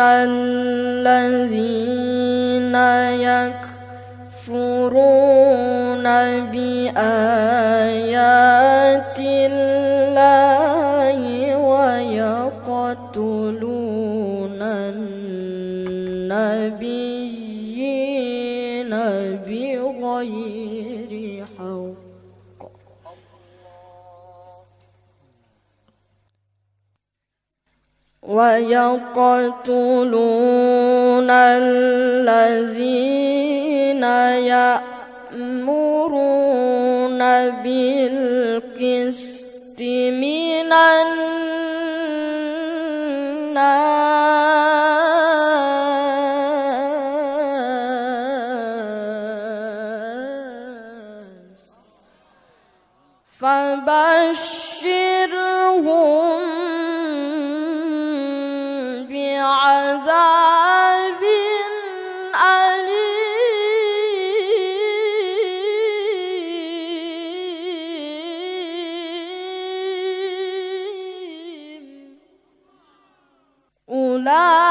الذين يكفرون بآيات الله ويقتلون النبيين بغير حق ويقتلون الذين يأمرون بالقسط. love.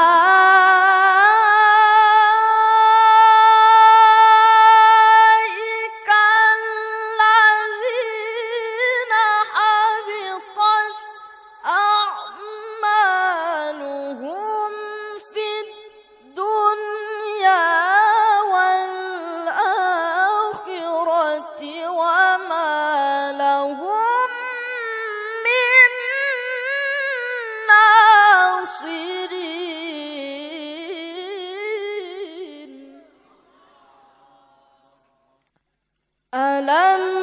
ألم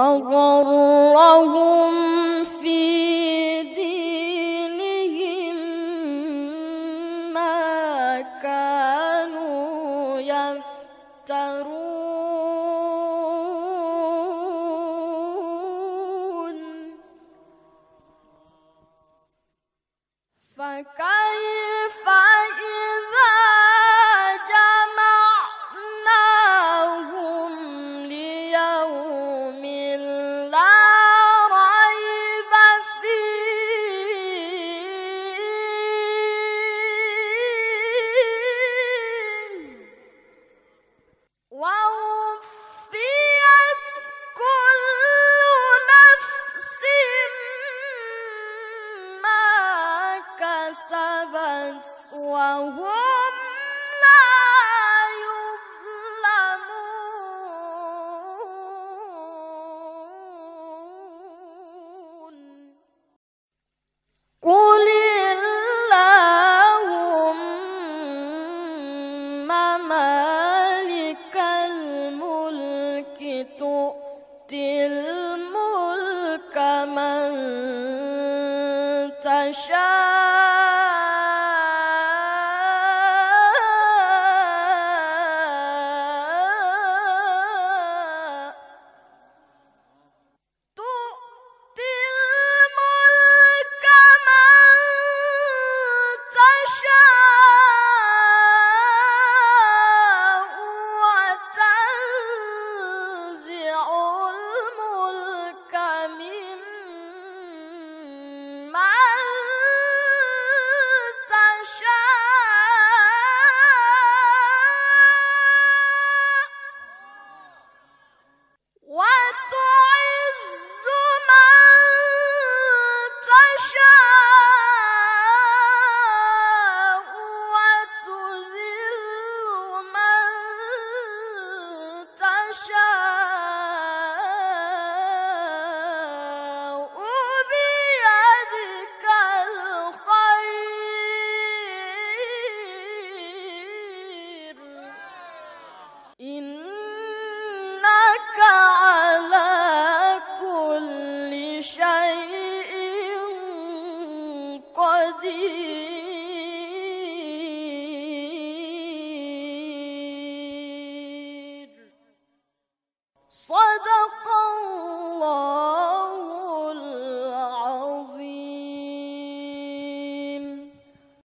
وغرهم في دينهم ما كانوا يفترون. فكيف